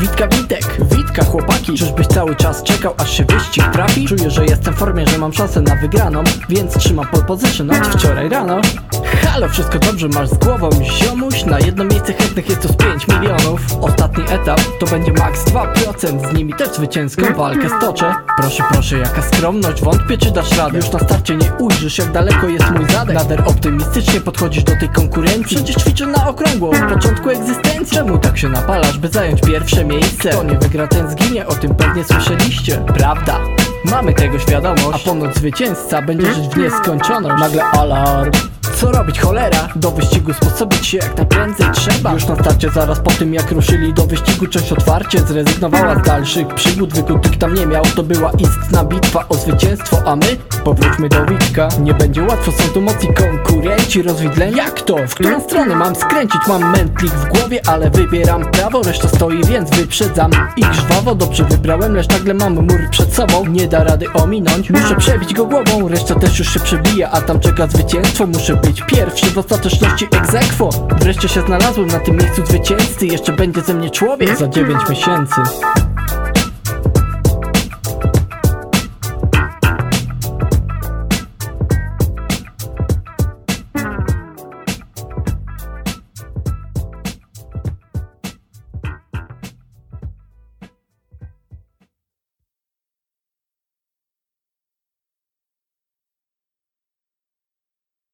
Witka Witek, Witka chłopaki. Czyżbyś cały czas czekał aż się wyścig trafi? Czuję, że jestem w formie, że mam szansę na wygraną Więc trzymam pole position od wczoraj rano Halo, wszystko dobrze masz z głową ziomuś? Na jedno miejsce chętnych jest to z 5 milionów. Ostatni etap to będzie max 2% Z nimi też zwycięską walkę stoczę. Proszę, proszę, jaka skromność, wątpię czy dasz radę. Już na starcie nie ujrzysz jak daleko jest mój zadek. Nader optymistycznie podchodzisz do tej konkurencji. Przecież ćwiczę na okrągło. Od początku egzystencji. Czemu tak się napalasz, by zająć pierwsze miejsce? Kto nie wygra ten zginie, o tym pewnie słyszeliście. Prawda. Mamy tego świadomość. A ponoć zwycięzca będzie żyć w nieskończoność. Nagle alarm co robić cholera? Do wyścigu sposobić się jak najprędzej trzeba. Już na starcie zaraz po tym jak ruszyli do wyścigu Część otwarcie zrezygnowała z dalszych przygód. Wykutych tam nie miał, to była istna bitwa o zwycięstwo A my powróćmy do Witka. Nie będzie łatwo, są tu mocni konkurenci. Rozwidleni Jak to? W którą stronę mam skręcić? Mam mętlik w głowie, ale wybieram prawo. Reszta stoi, więc wyprzedzam i żwawo. Dobrze wybrałem, lecz nagle mam mur przed sobą. Nie da rady ominąć, muszę przebić go głową. Reszta też już się przebija, a tam czeka zwycięstwo. Muszę być pierwszy w ostateczności egzekwo. Wreszcie się znalazłem na tym miejscu zwycięzcy. Jeszcze będzie ze mnie człowiek za 9 miesięcy